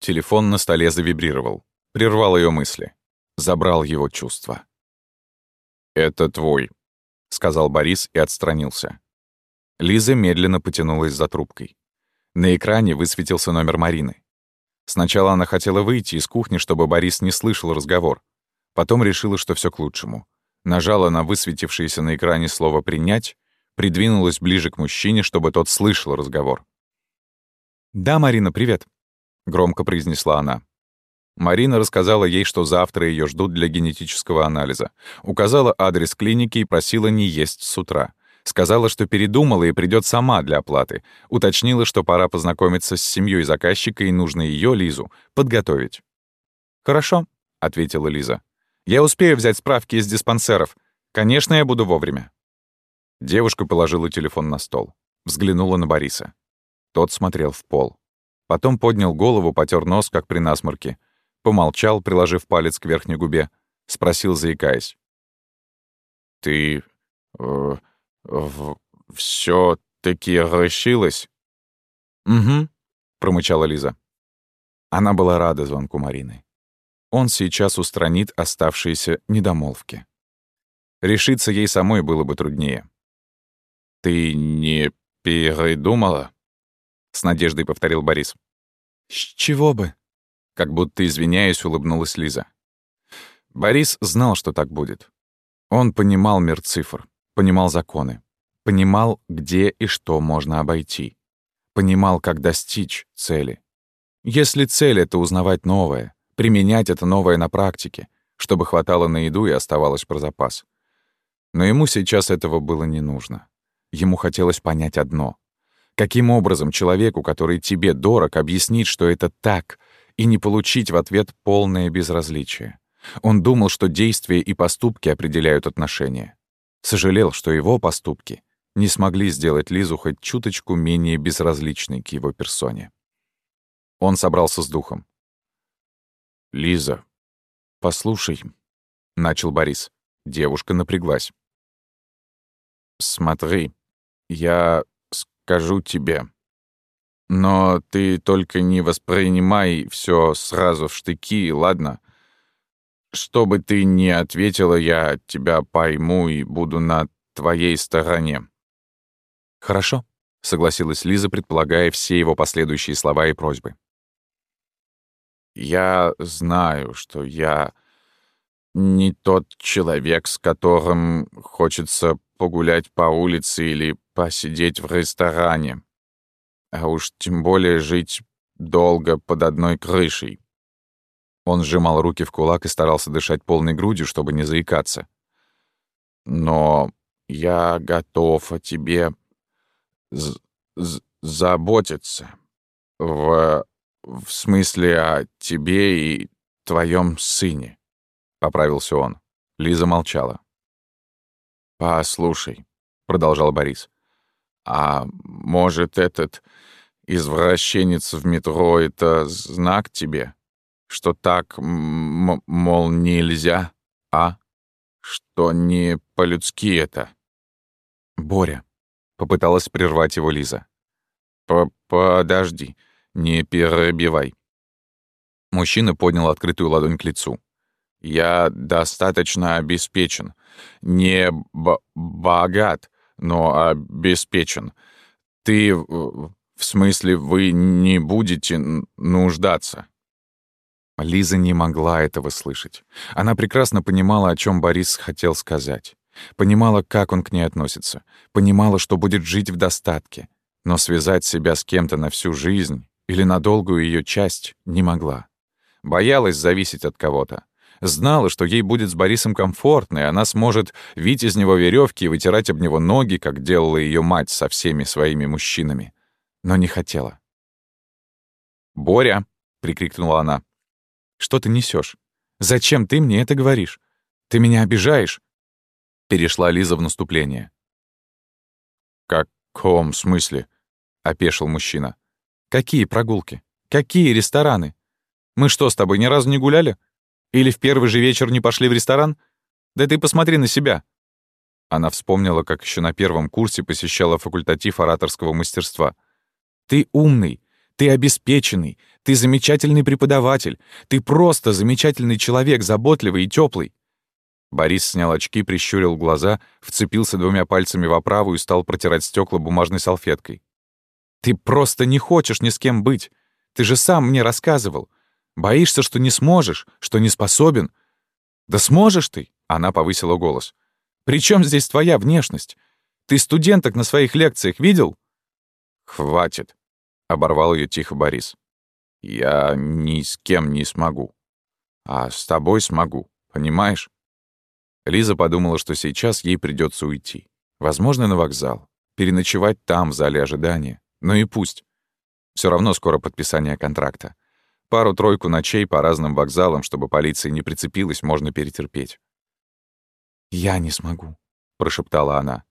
Телефон на столе завибрировал. Прервал ее мысли. Забрал его чувства. «Это твой», — сказал Борис и отстранился. Лиза медленно потянулась за трубкой. На экране высветился номер Марины. Сначала она хотела выйти из кухни, чтобы Борис не слышал разговор. Потом решила, что все к лучшему. Нажала на высветившееся на экране слово «принять», придвинулась ближе к мужчине, чтобы тот слышал разговор. «Да, Марина, привет», — громко произнесла она. Марина рассказала ей, что завтра ее ждут для генетического анализа. Указала адрес клиники и просила не есть с утра. Сказала, что передумала и придет сама для оплаты. Уточнила, что пора познакомиться с семьей заказчика и нужно ее, Лизу, подготовить. «Хорошо», — ответила Лиза. «Я успею взять справки из диспансеров. Конечно, я буду вовремя». Девушка положила телефон на стол. Взглянула на Бориса. Тот смотрел в пол. Потом поднял голову, потер нос, как при насморке. Помолчал, приложив палец к верхней губе. Спросил, заикаясь. «Ты... Э, все таки решилась?» «Угу», — промычала Лиза. Она была рада звонку Марины. Он сейчас устранит оставшиеся недомолвки. Решиться ей самой было бы труднее. «Ты не передумала?» — с надеждой повторил Борис. «С чего бы?» — как будто извиняясь, улыбнулась Лиза. Борис знал, что так будет. Он понимал мир цифр, понимал законы, понимал, где и что можно обойти, понимал, как достичь цели. Если цель — это узнавать новое, применять это новое на практике, чтобы хватало на еду и оставалось про запас. Но ему сейчас этого было не нужно. Ему хотелось понять одно. Каким образом человеку, который тебе дорог, объяснить, что это так, и не получить в ответ полное безразличие? Он думал, что действия и поступки определяют отношения. Сожалел, что его поступки не смогли сделать Лизу хоть чуточку менее безразличной к его персоне. Он собрался с духом. «Лиза, послушай», — начал Борис. Девушка напряглась. «Смотри, я скажу тебе. Но ты только не воспринимай все сразу в штыки, ладно? Что бы ты ни ответила, я тебя пойму и буду на твоей стороне». «Хорошо», — согласилась Лиза, предполагая все его последующие слова и просьбы. «Я знаю, что я не тот человек, с которым хочется погулять по улице или посидеть в ресторане, а уж тем более жить долго под одной крышей. Он сжимал руки в кулак и старался дышать полной грудью, чтобы не заикаться. «Но я готов о тебе заботиться. В, в смысле о тебе и твоем сыне», — поправился он. Лиза молчала. «Послушай», — продолжал Борис, «а может, этот извращенец в метро — это знак тебе, что так, мол, нельзя, а? Что не по-людски это?» «Боря», — попыталась прервать его Лиза. «Подожди, не перебивай». Мужчина поднял открытую ладонь к лицу. Я достаточно обеспечен. Не богат, но обеспечен. Ты, в смысле, вы не будете нуждаться». Лиза не могла этого слышать. Она прекрасно понимала, о чем Борис хотел сказать. Понимала, как он к ней относится. Понимала, что будет жить в достатке. Но связать себя с кем-то на всю жизнь или на долгую ее часть не могла. Боялась зависеть от кого-то. Знала, что ей будет с Борисом комфортно, и она сможет вить из него веревки и вытирать об него ноги, как делала ее мать со всеми своими мужчинами. Но не хотела. «Боря!» — прикрикнула она. «Что ты несешь? Зачем ты мне это говоришь? Ты меня обижаешь?» Перешла Лиза в наступление. «В каком смысле?» — опешил мужчина. «Какие прогулки? Какие рестораны? Мы что, с тобой ни разу не гуляли? Или в первый же вечер не пошли в ресторан? Да ты посмотри на себя». Она вспомнила, как еще на первом курсе посещала факультатив ораторского мастерства. «Ты умный, ты обеспеченный, Ты замечательный преподаватель. Ты просто замечательный человек, заботливый и теплый. Борис снял очки, прищурил глаза, вцепился двумя пальцами в оправу и стал протирать стекла бумажной салфеткой. «Ты просто не хочешь ни с кем быть. Ты же сам мне рассказывал. Боишься, что не сможешь, что не способен. Да сможешь ты!» — она повысила голос. «При чем здесь твоя внешность? Ты студенток на своих лекциях видел?» «Хватит», — оборвал ее тихо Борис. «Я ни с кем не смогу. А с тобой смогу, понимаешь?» Лиза подумала, что сейчас ей придется уйти. Возможно, на вокзал. Переночевать там, в зале ожидания. Ну и пусть. Все равно скоро подписание контракта. Пару-тройку ночей по разным вокзалам, чтобы полиция не прицепилась, можно перетерпеть. «Я не смогу», — прошептала она.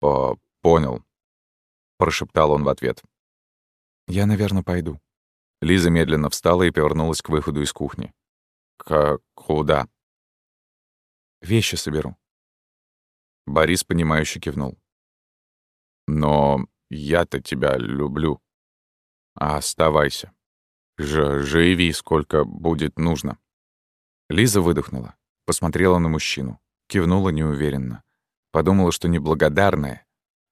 «По «Понял», — прошептал он в ответ. «Я, наверное, пойду». Лиза медленно встала и повернулась к выходу из кухни. «К... куда?» Вещи соберу». Борис, понимающе кивнул. «Но я-то тебя люблю. А оставайся. Ж живи, сколько будет нужно». Лиза выдохнула, посмотрела на мужчину, кивнула неуверенно. Подумала, что неблагодарная.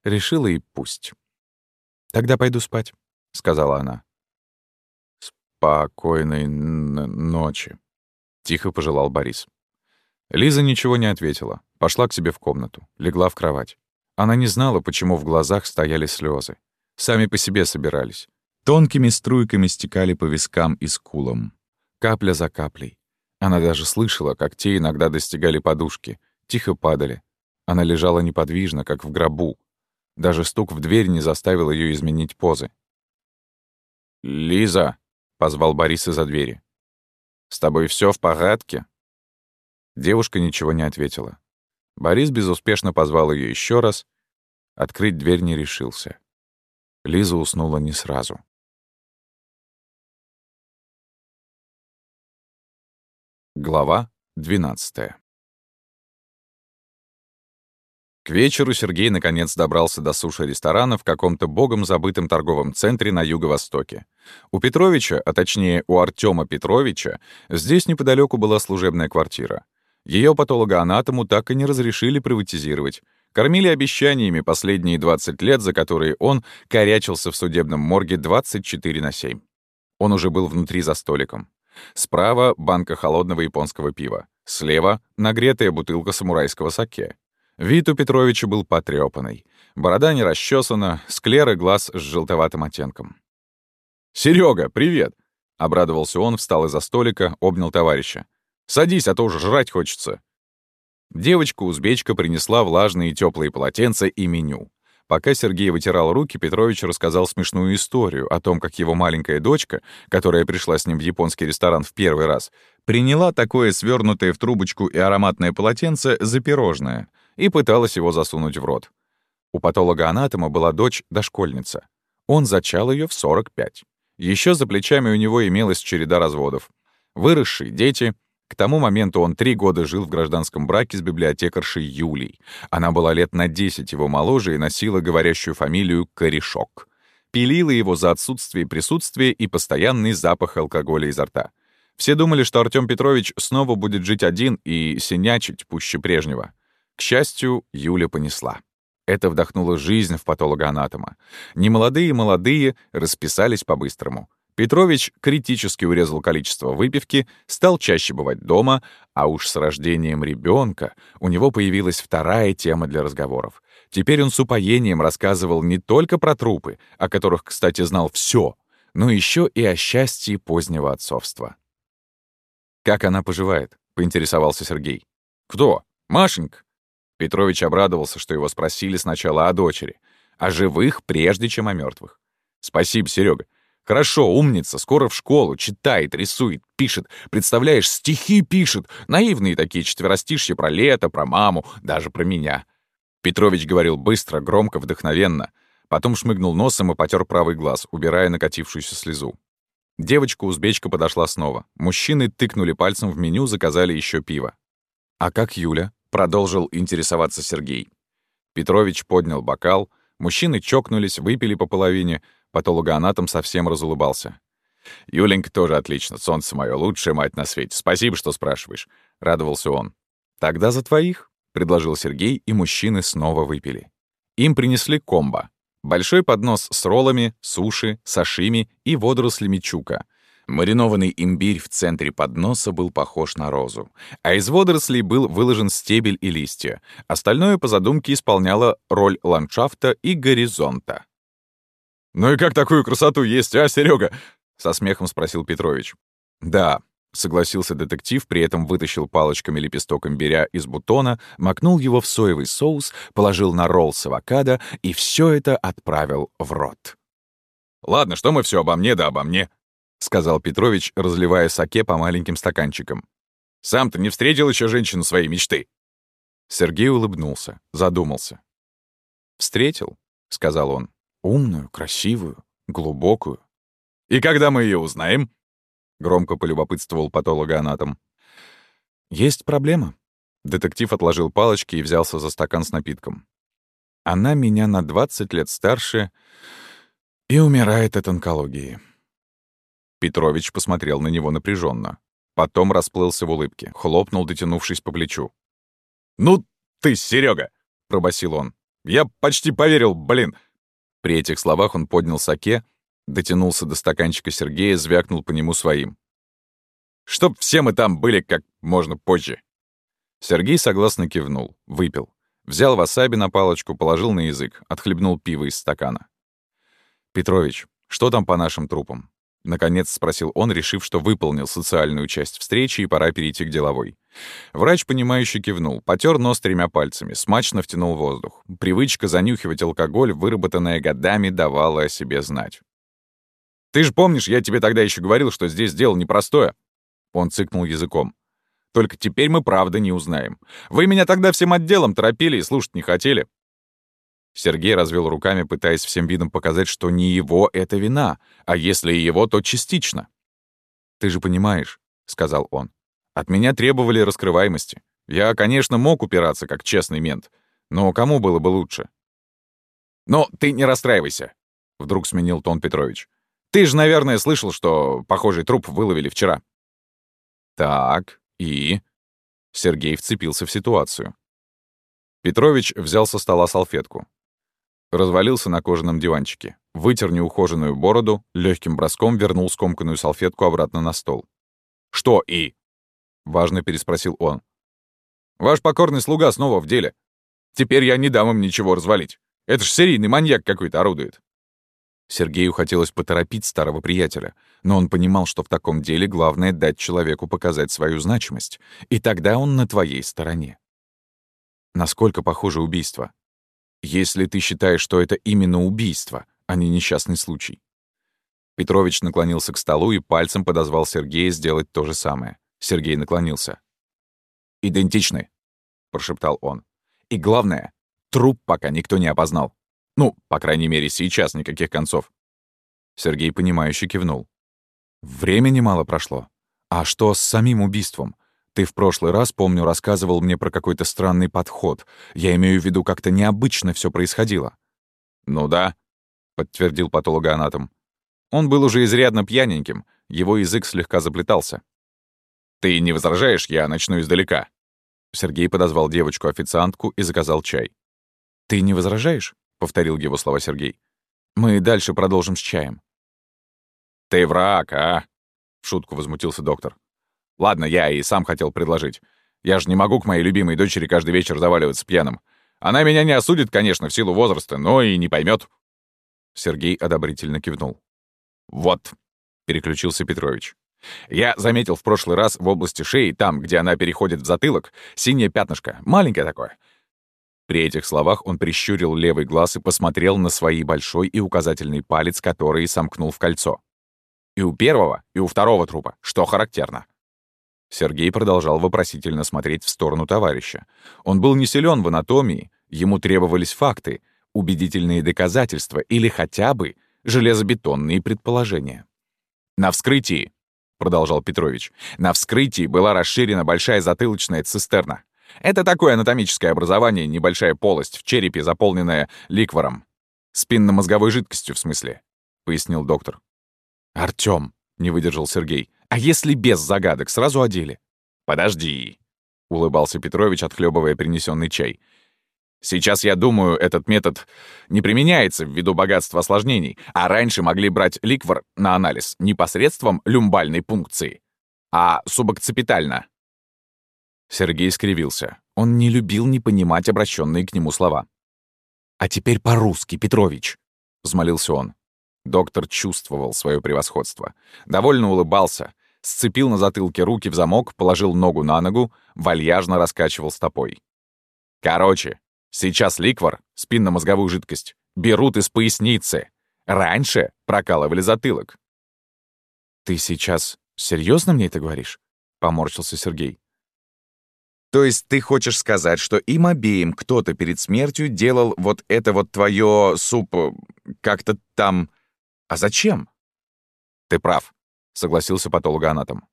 Решила и пусть. «Тогда пойду спать», — сказала она. «Спокойной ночи», — тихо пожелал Борис. Лиза ничего не ответила, пошла к себе в комнату, легла в кровать. Она не знала, почему в глазах стояли слезы. Сами по себе собирались. Тонкими струйками стекали по вискам и скулам. Капля за каплей. Она даже слышала, как те иногда достигали подушки, тихо падали. Она лежала неподвижно, как в гробу. Даже стук в дверь не заставил ее изменить позы. «Лиза!» — позвал Борис из-за двери. «С тобой все в порядке?» Девушка ничего не ответила. Борис безуспешно позвал ее еще раз. Открыть дверь не решился. Лиза уснула не сразу. Глава 12 К вечеру Сергей наконец добрался до суши-ресторана в каком-то богом забытом торговом центре на юго-востоке. У Петровича, а точнее у Артема Петровича, здесь неподалеку была служебная квартира. Ее патологоанатому так и не разрешили приватизировать. Кормили обещаниями последние 20 лет, за которые он корячился в судебном морге 24 на 7. Он уже был внутри за столиком. Справа — банка холодного японского пива. Слева — нагретая бутылка самурайского саке. Вид у Петровича был потрёпанный. Борода не расчесана, склеры глаз с желтоватым оттенком. «Серёга, привет!» — обрадовался он, встал из-за столика, обнял товарища. Садись, а то уже жрать хочется». Девочка-узбечка принесла влажные и теплые полотенца и меню. Пока Сергей вытирал руки, Петрович рассказал смешную историю о том, как его маленькая дочка, которая пришла с ним в японский ресторан в первый раз, приняла такое свернутое в трубочку и ароматное полотенце за пирожное и пыталась его засунуть в рот. У патолога-анатома была дочь-дошкольница. Он зачал ее в 45. Еще за плечами у него имелась череда разводов. Выросшие дети, к тому моменту он три года жил в гражданском браке с библиотекаршей Юлей. Она была лет на десять его моложе и носила говорящую фамилию Корешок. Пилила его за отсутствие присутствия и постоянный запах алкоголя изо рта. Все думали, что Артём Петрович снова будет жить один и синячить пуще прежнего. К счастью, Юля понесла. Это вдохнуло жизнь в патологоанатома. Немолодые-молодые расписались по-быстрому. Петрович критически урезал количество выпивки, стал чаще бывать дома, а уж с рождением ребенка у него появилась вторая тема для разговоров. Теперь он с упоением рассказывал не только про трупы, о которых, кстати, знал все, но еще и о счастье позднего отцовства. «Как она поживает?» — поинтересовался Сергей. «Кто? Машенька?» Петрович обрадовался, что его спросили сначала о дочери, о живых, прежде чем о мертвых. «Спасибо, Серега. Хорошо, умница, скоро в школу, читает, рисует, пишет. Представляешь, стихи пишет. Наивные такие четверостишья про лето, про маму, даже про меня. Петрович говорил быстро, громко, вдохновенно. Потом шмыгнул носом и потер правый глаз, убирая накатившуюся слезу. Девочка-узбечка подошла снова. Мужчины тыкнули пальцем в меню, заказали еще пиво. «А как Юля?» — продолжил интересоваться Сергей. Петрович поднял бокал, мужчины чокнулись, выпили по половине, Патологоанатом совсем разулыбался. «Юленька тоже отлично. Солнце мое, лучшая мать на свете. Спасибо, что спрашиваешь», — радовался он. «Тогда за твоих», — предложил Сергей, и мужчины снова выпили. Им принесли комбо. Большой поднос с роллами, суши, сашими и водорослями чука. Маринованный имбирь в центре подноса был похож на розу, а из водорослей был выложен стебель и листья. Остальное по задумке исполняло роль ландшафта и горизонта. «Ну и как такую красоту есть, а, Серега? со смехом спросил Петрович. «Да», — согласился детектив, при этом вытащил палочками лепесток имбиря из бутона, макнул его в соевый соус, положил на ролл с авокадо и все это отправил в рот. «Ладно, что мы все обо мне да обо мне», — сказал Петрович, разливая саке по маленьким стаканчикам. «Сам-то не встретил еще женщину своей мечты?» Сергей улыбнулся, задумался. «Встретил», — сказал он. Умную, красивую, глубокую. «И когда мы ее узнаем?» — громко полюбопытствовал патологоанатом. «Есть проблема». Детектив отложил палочки и взялся за стакан с напитком. «Она меня на 20 лет старше и умирает от онкологии». Петрович посмотрел на него напряженно, Потом расплылся в улыбке, хлопнул, дотянувшись по плечу. «Ну ты, Серега! пробасил он. «Я почти поверил, блин! При этих словах он поднял саке, дотянулся до стаканчика Сергея, звякнул по нему своим. «Чтоб все мы там были как можно позже». Сергей согласно кивнул, выпил. Взял васаби на палочку, положил на язык, отхлебнул пиво из стакана. «Петрович, что там по нашим трупам?» Наконец спросил он, решив, что выполнил социальную часть встречи и пора перейти к деловой. Врач, понимающе кивнул, потер нос тремя пальцами, смачно втянул воздух. Привычка занюхивать алкоголь, выработанная годами, давала о себе знать. «Ты же помнишь, я тебе тогда еще говорил, что здесь дело непростое?» Он цыкнул языком. «Только теперь мы правда не узнаем. Вы меня тогда всем отделом торопили и слушать не хотели. Сергей развел руками, пытаясь всем видом показать, что не его это вина, а если и его, то частично. «Ты же понимаешь», — сказал он, — «от меня требовали раскрываемости. Я, конечно, мог упираться как честный мент, но кому было бы лучше?» «Но ты не расстраивайся», — вдруг сменил тон Петрович. «Ты же, наверное, слышал, что похожий труп выловили вчера». «Так, и...» Сергей вцепился в ситуацию. Петрович взял со стола салфетку, Развалился на кожаном диванчике, вытер неухоженную бороду, легким броском вернул скомканную салфетку обратно на стол. «Что «и»?» — важно переспросил он. «Ваш покорный слуга снова в деле. Теперь я не дам им ничего развалить. Это ж серийный маньяк какой-то орудует». Сергею хотелось поторопить старого приятеля, но он понимал, что в таком деле главное — дать человеку показать свою значимость, и тогда он на твоей стороне. Насколько похоже убийство? Если ты считаешь, что это именно убийство, а не несчастный случай. Петрович наклонился к столу и пальцем подозвал Сергея сделать то же самое. Сергей наклонился. «Идентичны», — прошептал он. «И главное, труп пока никто не опознал. Ну, по крайней мере, сейчас никаких концов». Сергей, понимающе кивнул. «Времени мало прошло. А что с самим убийством? Ты в прошлый раз, помню, рассказывал мне про какой-то странный подход. Я имею в виду, как-то необычно все происходило». «Ну да», — подтвердил патологоанатом. Он был уже изрядно пьяненьким, его язык слегка заплетался. «Ты не возражаешь, я начну издалека?» Сергей подозвал девочку-официантку и заказал чай. «Ты не возражаешь?» — повторил его слова Сергей. «Мы дальше продолжим с чаем». «Ты враг, а?» — в шутку возмутился доктор. Ладно, я и сам хотел предложить. Я же не могу к моей любимой дочери каждый вечер заваливаться пьяным. Она меня не осудит, конечно, в силу возраста, но и не поймет. Сергей одобрительно кивнул. «Вот», — переключился Петрович. «Я заметил в прошлый раз в области шеи, там, где она переходит в затылок, синее пятнышко, маленькое такое». При этих словах он прищурил левый глаз и посмотрел на свои большой и указательный палец, который сомкнул в кольцо. И у первого, и у второго трупа, что характерно. Сергей продолжал вопросительно смотреть в сторону товарища. Он был не силен в анатомии, ему требовались факты, убедительные доказательства или хотя бы железобетонные предположения. «На вскрытии», — продолжал Петрович, «на вскрытии была расширена большая затылочная цистерна. Это такое анатомическое образование, небольшая полость в черепе, заполненная ликвором. Спинномозговой жидкостью, в смысле. — пояснил доктор. «Артём», — не выдержал Сергей, «а если без загадок, сразу одели?» «Подожди», — улыбался Петрович, отхлебывая принесенный чай. Сейчас, я думаю, этот метод не применяется ввиду богатства осложнений, а раньше могли брать ликвор на анализ не посредством люмбальной пункции, а субокципитально. Сергей скривился. Он не любил не понимать обращенные к нему слова. «А теперь по-русски, Петрович», — взмолился он. Доктор чувствовал свое превосходство. Довольно улыбался, сцепил на затылке руки в замок, положил ногу на ногу, вальяжно раскачивал стопой. «Короче, Сейчас ликвор, спинномозговую жидкость, берут из поясницы. Раньше прокалывали затылок. «Ты сейчас серьезно мне это говоришь?» — поморщился Сергей. «То есть ты хочешь сказать, что им обеим кто-то перед смертью делал вот это вот твое суп... как-то там... А зачем?» «Ты прав», — согласился патологоанатом.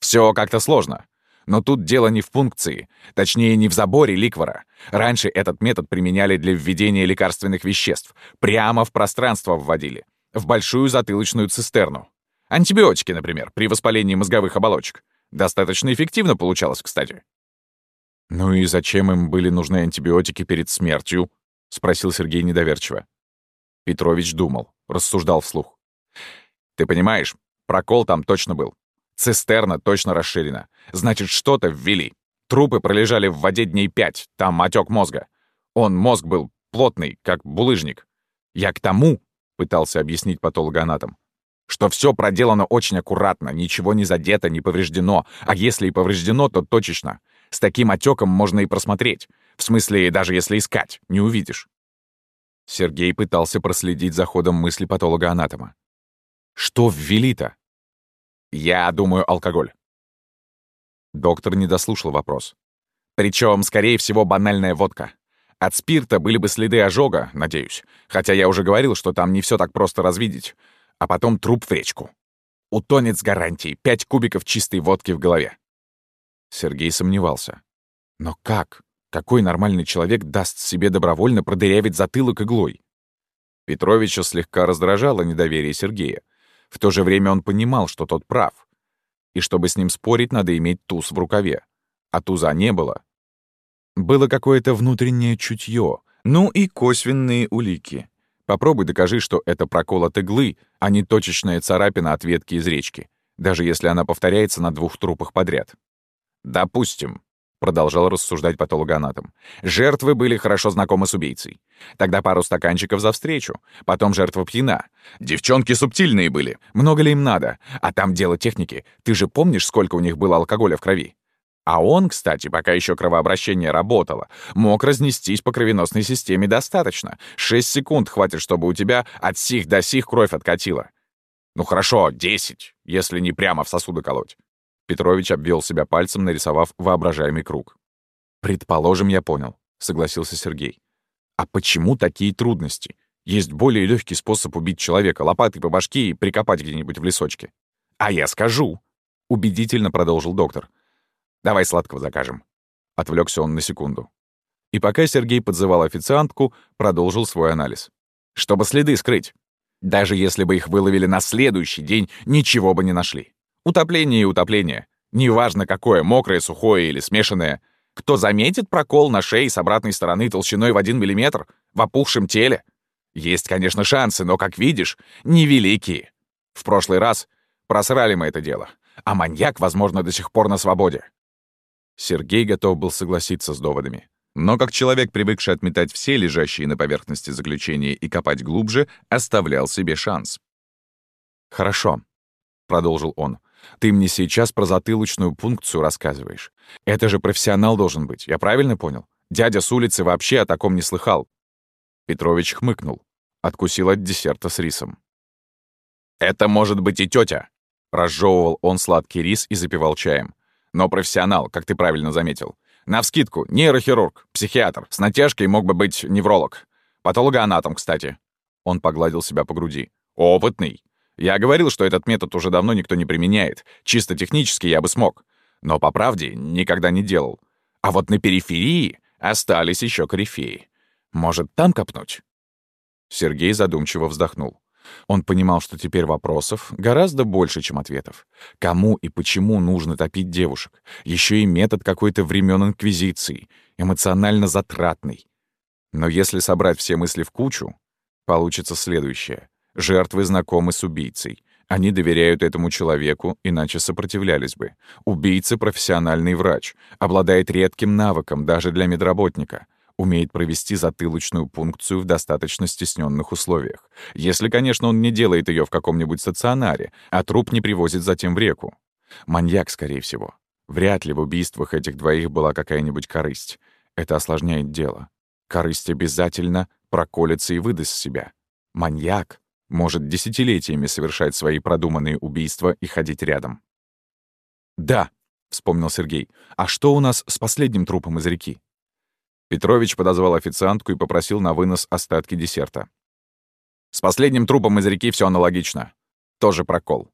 «Все как-то сложно. Но тут дело не в пункции, точнее, не в заборе ликвора. Раньше этот метод применяли для введения лекарственных веществ. Прямо в пространство вводили. В большую затылочную цистерну. Антибиотики, например, при воспалении мозговых оболочек. Достаточно эффективно получалось, кстати. «Ну и зачем им были нужны антибиотики перед смертью?» — спросил Сергей недоверчиво. Петрович думал, рассуждал вслух. «Ты понимаешь, прокол там точно был. Цистерна точно расширена. Значит, что-то ввели. Трупы пролежали в воде дней пять, там отек мозга. Он, мозг был плотный, как булыжник. Я к тому, пытался объяснить патологоанатом, что все проделано очень аккуратно, ничего не задето, не повреждено, а если и повреждено, то точечно. С таким отеком можно и просмотреть. В смысле, даже если искать, не увидишь. Сергей пытался проследить за ходом мысли патолога-анатома. Что ввели-то? Я думаю, алкоголь. Доктор не дослушал вопрос. Причем, скорее всего, банальная водка. От спирта были бы следы ожога, надеюсь. Хотя я уже говорил, что там не все так просто развидеть. А потом труп в речку. Утонет с гарантией. Пять кубиков чистой водки в голове. Сергей сомневался. Но как? Какой нормальный человек даст себе добровольно продырявить затылок иглой? Петровича слегка раздражало недоверие Сергея. В то же время он понимал, что тот прав. И чтобы с ним спорить, надо иметь туз в рукаве. А туза не было. Было какое-то внутреннее чутье, ну и косвенные улики. Попробуй докажи, что это прокол от иглы, а не точечная царапина от ветки из речки, даже если она повторяется на двух трупах подряд. Допустим, — продолжал рассуждать патологоанатом. «Жертвы были хорошо знакомы с убийцей. Тогда пару стаканчиков за встречу. Потом жертва пьяна. Девчонки субтильные были. Много ли им надо? А там дело техники. Ты же помнишь, сколько у них было алкоголя в крови? А он, кстати, пока еще кровообращение работало, мог разнестись по кровеносной системе достаточно. Шесть секунд хватит, чтобы у тебя от сих до сих кровь откатила. Ну хорошо, десять, если не прямо в сосуды колоть. Петрович обвел себя пальцем, нарисовав воображаемый круг. «Предположим, я понял», — согласился Сергей. «А почему такие трудности? Есть более легкий способ убить человека — лопатой по башке и прикопать где-нибудь в лесочке». «А я скажу», — убедительно продолжил доктор. «Давай сладкого закажем». Отвлекся он на секунду. И пока Сергей подзывал официантку, продолжил свой анализ. «Чтобы следы скрыть. Даже если бы их выловили на следующий день, ничего бы не нашли. Утопление и утопление. Неважно какое, мокрое, сухое или смешанное. Кто заметит прокол на шее с обратной стороны толщиной в 1 мм в опухшем теле? Есть, конечно, шансы, но, как видишь, невеликие. В прошлый раз просрали мы это дело, а маньяк, возможно, до сих пор на свободе. Сергей готов был согласиться с доводами. Но как человек, привыкший отметать все лежащие на поверхности заключения и копать глубже, оставлял себе шанс. «Хорошо», — продолжил он. Ты мне сейчас про затылочную пункцию рассказываешь. Это же профессионал должен быть, я правильно понял? Дядя с улицы вообще о таком не слыхал». Петрович хмыкнул, откусил от десерта с рисом. «Это может быть и тетя. разжевывал он сладкий рис и запивал чаем. «Но профессионал, как ты правильно заметил. Навскидку, нейрохирург, психиатр, с натяжкой мог бы быть невролог. Патологоанатом, кстати». Он погладил себя по груди. «Опытный. Я говорил, что этот метод уже давно никто не применяет. Чисто технически я бы смог. Но, по правде, никогда не делал. А вот на периферии остались еще корифеи. Может, там копнуть?» Сергей задумчиво вздохнул. Он понимал, что теперь вопросов гораздо больше, чем ответов. Кому и почему нужно топить девушек? Еще и метод какой-то времен Инквизиции, эмоционально затратный. Но если собрать все мысли в кучу, получится следующее. Жертвы знакомы с убийцей. Они доверяют этому человеку, иначе сопротивлялись бы. Убийца — профессиональный врач, обладает редким навыком даже для медработника — умеет провести затылочную пункцию в достаточно стесненных условиях. Если, конечно, он не делает ее в каком-нибудь стационаре, а труп не привозит затем в реку. Маньяк, скорее всего. Вряд ли в убийствах этих двоих была какая-нибудь корысть. Это осложняет дело. Корысть обязательно проколется и выдаст себя. Маньяк может десятилетиями совершать свои продуманные убийства и ходить рядом. «Да», — вспомнил Сергей, — «а что у нас с последним трупом из реки?» Петрович подозвал официантку и попросил на вынос остатки десерта. С последним трупом из реки все аналогично. Тоже прокол.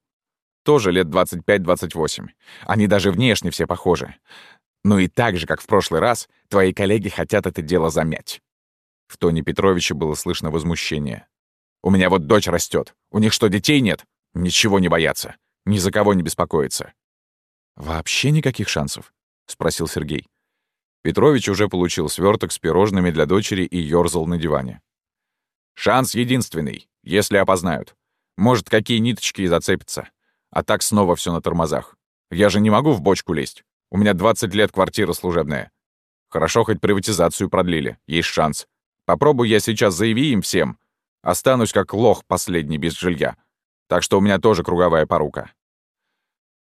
Тоже лет 25-28. Они даже внешне все похожи. Ну и так же, как в прошлый раз, твои коллеги хотят это дело замять. В тоне Петровича было слышно возмущение. «У меня вот дочь растет. У них что, детей нет? Ничего не боятся. Ни за кого не беспокоиться». «Вообще никаких шансов?» — спросил Сергей. Петрович уже получил сверток с пирожными для дочери и ёрзал на диване. «Шанс единственный, если опознают. Может, какие ниточки и зацепятся. А так снова все на тормозах. Я же не могу в бочку лезть. У меня 20 лет квартира служебная. Хорошо, хоть приватизацию продлили. Есть шанс. Попробую я сейчас заяви им всем. Останусь как лох последний без жилья. Так что у меня тоже круговая порука».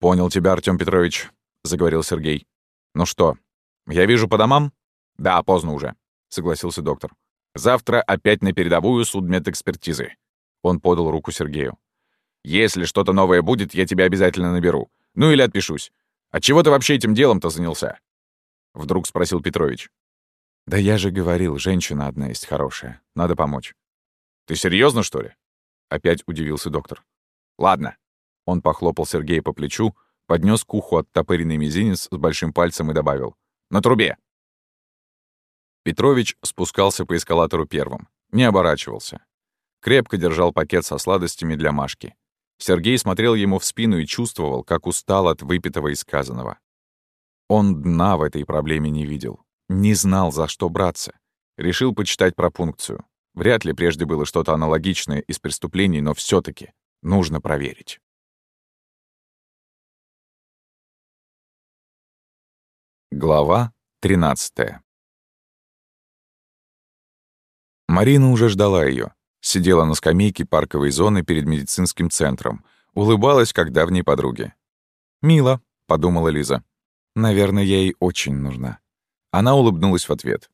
«Понял тебя, Артём Петрович», — заговорил Сергей. «Ну что, «Я вижу по домам?» «Да, поздно уже», — согласился доктор. «Завтра опять на передовую судмедэкспертизы». Он подал руку Сергею. «Если что-то новое будет, я тебя обязательно наберу. Ну или отпишусь. А чего ты вообще этим делом-то занялся?» Вдруг спросил Петрович. «Да я же говорил, женщина одна есть хорошая. Надо помочь». «Ты серьезно, что ли?» Опять удивился доктор. «Ладно». Он похлопал Сергея по плечу, поднес к уху оттопыренный мизинец с большим пальцем и добавил. На трубе!» Петрович спускался по эскалатору первым, не оборачивался. Крепко держал пакет со сладостями для Машки. Сергей смотрел ему в спину и чувствовал, как устал от выпитого и сказанного. Он дна в этой проблеме не видел, не знал, за что браться. Решил почитать про пункцию. Вряд ли прежде было что-то аналогичное из преступлений, но все таки нужно проверить. Глава 13 Марина уже ждала ее. Сидела на скамейке парковой зоны перед медицинским центром. Улыбалась, как давней подруге. «Мило», — подумала Лиза. «Наверное, я ей очень нужна». Она улыбнулась в ответ.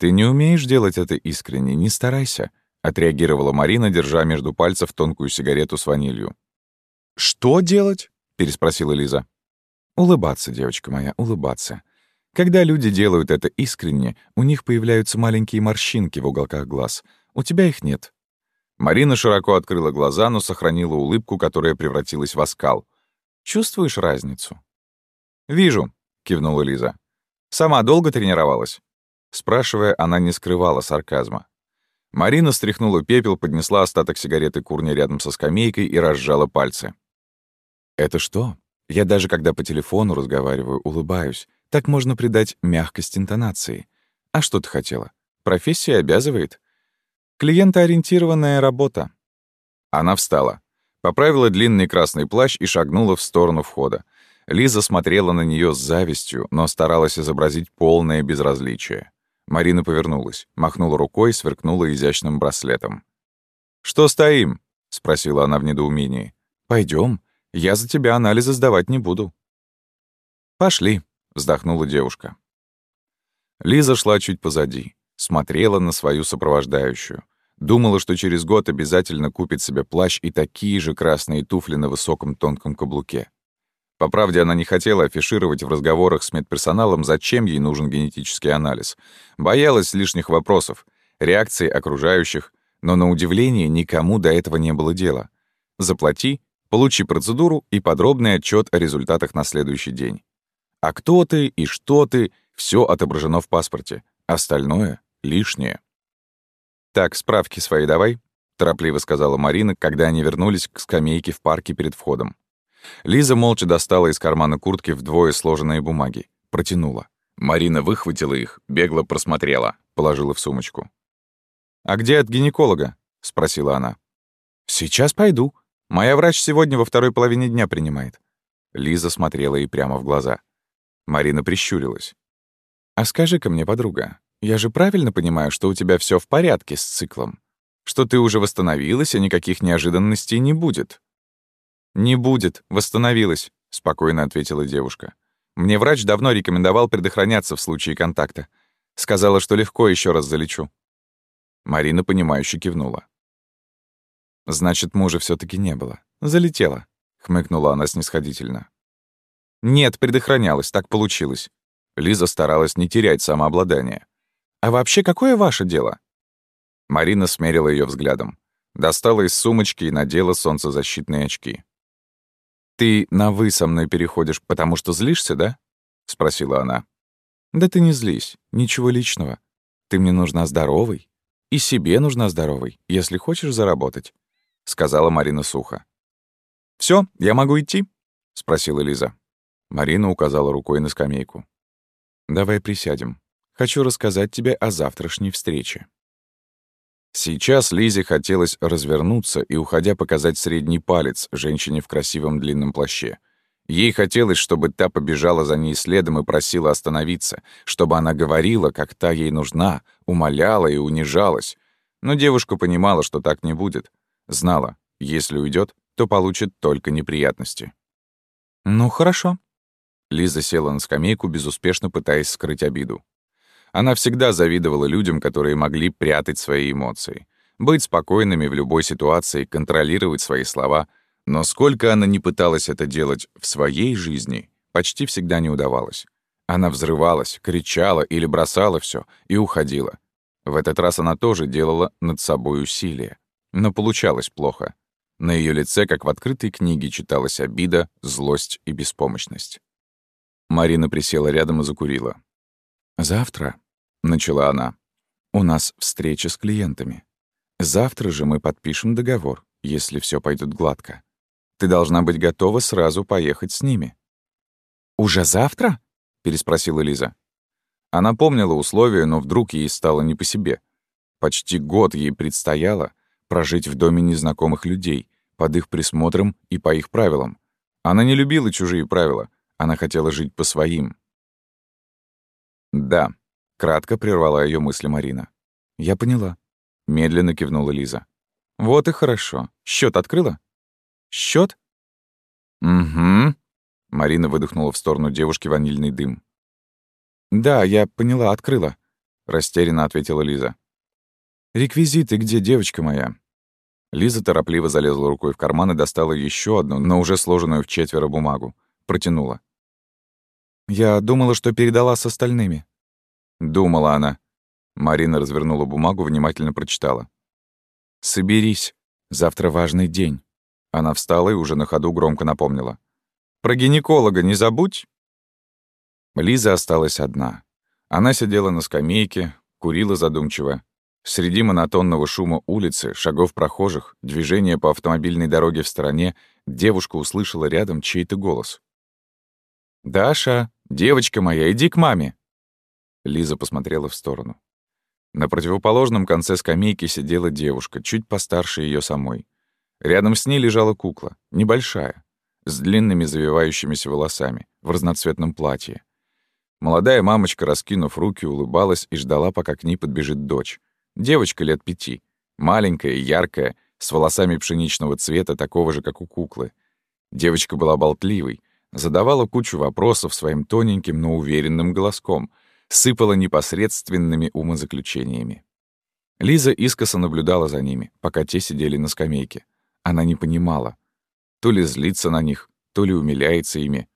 «Ты не умеешь делать это искренне, не старайся», — отреагировала Марина, держа между пальцев тонкую сигарету с ванилью. «Что делать?» — переспросила Лиза. Улыбаться, девочка моя, улыбаться. Когда люди делают это искренне, у них появляются маленькие морщинки в уголках глаз. У тебя их нет. Марина широко открыла глаза, но сохранила улыбку, которая превратилась в оскал. «Чувствуешь разницу?» «Вижу», — кивнула Лиза. «Сама долго тренировалась?» Спрашивая, она не скрывала сарказма. Марина стряхнула пепел, поднесла остаток сигареты курни рядом со скамейкой и разжала пальцы. «Это что?» Я даже когда по телефону разговариваю, улыбаюсь. Так можно придать мягкость интонации. А что ты хотела? Профессия обязывает. Клиентоориентированная работа. Она встала. Поправила длинный красный плащ и шагнула в сторону входа. Лиза смотрела на нее с завистью, но старалась изобразить полное безразличие. Марина повернулась, махнула рукой, сверкнула изящным браслетом. «Что стоим?» — спросила она в недоумении. Пойдем. Я за тебя анализы сдавать не буду». «Пошли», — вздохнула девушка. Лиза шла чуть позади, смотрела на свою сопровождающую. Думала, что через год обязательно купит себе плащ и такие же красные туфли на высоком тонком каблуке. По правде, она не хотела афишировать в разговорах с медперсоналом, зачем ей нужен генетический анализ. Боялась лишних вопросов, реакции окружающих, но на удивление никому до этого не было дела. Заплати Получи процедуру и подробный отчет о результатах на следующий день. А кто ты и что ты — все отображено в паспорте. Остальное — лишнее. «Так, справки свои давай», — торопливо сказала Марина, когда они вернулись к скамейке в парке перед входом. Лиза молча достала из кармана куртки вдвое сложенные бумаги. Протянула. Марина выхватила их, бегло просмотрела, положила в сумочку. «А где от гинеколога?» — спросила она. «Сейчас пойду. Моя врач сегодня во второй половине дня принимает». Лиза смотрела ей прямо в глаза. Марина прищурилась. «А скажи-ка мне, подруга, я же правильно понимаю, что у тебя все в порядке с циклом? Что ты уже восстановилась, и никаких неожиданностей не будет?» «Не будет, восстановилась», — спокойно ответила девушка. «Мне врач давно рекомендовал предохраняться в случае контакта. Сказала, что легко еще раз залечу». Марина, понимающе кивнула. «Значит, мужа все таки не было. Залетела», — хмыкнула она снисходительно. «Нет, предохранялась, так получилось». Лиза старалась не терять самообладание. «А вообще, какое ваше дело?» Марина смерила ее взглядом. Достала из сумочки и надела солнцезащитные очки. «Ты на «вы» со мной переходишь, потому что злишься, да?» — спросила она. «Да ты не злись, ничего личного. Ты мне нужна здоровой. И себе нужна здоровой, если хочешь заработать», — сказала Марина сухо. Все, я могу идти?» — спросила Лиза. Марина указала рукой на скамейку. «Давай присядем. Хочу рассказать тебе о завтрашней встрече». Сейчас Лизе хотелось развернуться и, уходя, показать средний палец женщине в красивом длинном плаще. Ей хотелось, чтобы та побежала за ней следом и просила остановиться, чтобы она говорила, как та ей нужна, умоляла и унижалась. Но девушка понимала, что так не будет. Знала, если уйдет, то получит только неприятности. «Ну, хорошо». Лиза села на скамейку, безуспешно пытаясь скрыть обиду. Она всегда завидовала людям, которые могли прятать свои эмоции, быть спокойными в любой ситуации, контролировать свои слова. Но сколько она не пыталась это делать в своей жизни, почти всегда не удавалось. Она взрывалась, кричала или бросала все и уходила. В этот раз она тоже делала над собой усилия. Но получалось плохо. На ее лице, как в открытой книге, читалась обида, злость и беспомощность. Марина присела рядом и закурила. «Завтра», — начала она, — «у нас встреча с клиентами. Завтра же мы подпишем договор, если все пойдет гладко. Ты должна быть готова сразу поехать с ними». «Уже завтра?» — переспросила Лиза. Она помнила условия, но вдруг ей стало не по себе. Почти год ей предстояло прожить в доме незнакомых людей, под их присмотром и по их правилам. Она не любила чужие правила, она хотела жить по своим. «Да», — кратко прервала ее мысли Марина. «Я поняла», — медленно кивнула Лиза. «Вот и хорошо. Счет открыла?» Счет? «Угу», — Марина выдохнула в сторону девушки ванильный дым. «Да, я поняла, открыла», — растерянно ответила Лиза. «Реквизиты где, девочка моя?» Лиза торопливо залезла рукой в карман и достала еще одну, но уже сложенную в четверо бумагу. Протянула. Я думала, что передала с остальными. Думала она. Марина развернула бумагу, внимательно прочитала. «Соберись. Завтра важный день». Она встала и уже на ходу громко напомнила. «Про гинеколога не забудь!» Лиза осталась одна. Она сидела на скамейке, курила задумчиво. Среди монотонного шума улицы, шагов прохожих, движения по автомобильной дороге в стороне, девушка услышала рядом чей-то голос. «Даша, девочка моя, иди к маме!» Лиза посмотрела в сторону. На противоположном конце скамейки сидела девушка, чуть постарше ее самой. Рядом с ней лежала кукла, небольшая, с длинными завивающимися волосами, в разноцветном платье. Молодая мамочка, раскинув руки, улыбалась и ждала, пока к ней подбежит дочь. Девочка лет пяти, маленькая, яркая, с волосами пшеничного цвета, такого же, как у куклы. Девочка была болтливой, задавала кучу вопросов своим тоненьким, но уверенным голоском, сыпала непосредственными умозаключениями. Лиза искоса наблюдала за ними, пока те сидели на скамейке. Она не понимала. То ли злится на них, то ли умиляется ими,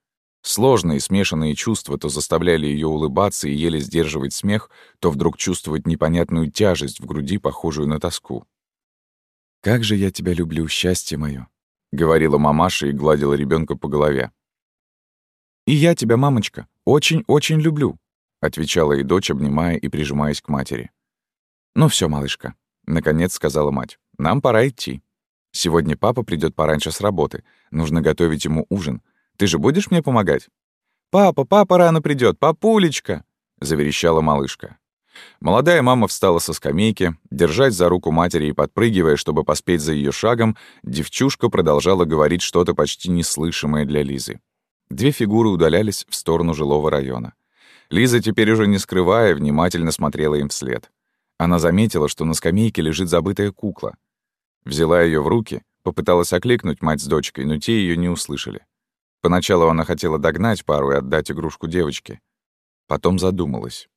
Сложные смешанные чувства то заставляли ее улыбаться и еле сдерживать смех, то вдруг чувствовать непонятную тяжесть в груди, похожую на тоску. «Как же я тебя люблю, счастье мое, говорила мамаша и гладила ребенка по голове. «И я тебя, мамочка, очень-очень люблю», — отвечала и дочь, обнимая и прижимаясь к матери. «Ну все, малышка», — наконец сказала мать. Нам пора идти. Сегодня папа придет пораньше с работы. Нужно готовить ему ужин. Ты же будешь мне помогать? Папа, папа рано придет, папулечка! заверещала малышка. Молодая мама встала со скамейки, держась за руку матери и подпрыгивая, чтобы поспеть за ее шагом, девчушка продолжала говорить что-то почти неслышимое для Лизы. Две фигуры удалялись в сторону жилого района. Лиза, теперь уже не скрывая, внимательно смотрела им вслед. Она заметила, что на скамейке лежит забытая кукла. Взяла ее в руки, попыталась окликнуть мать с дочкой, но те ее не услышали. Поначалу она хотела догнать пару и отдать игрушку девочке. Потом задумалась.